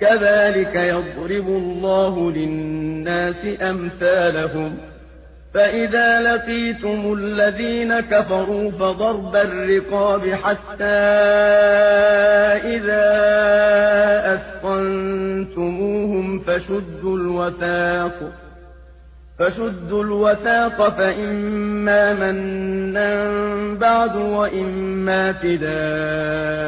كذلك يضرب الله للناس أمثالهم. فإذا لقيتم الذين كفروا فضرب الرقاب حتى إذا الوثاق. فشدوا الوثاق فإما منا بعد وإما فداء.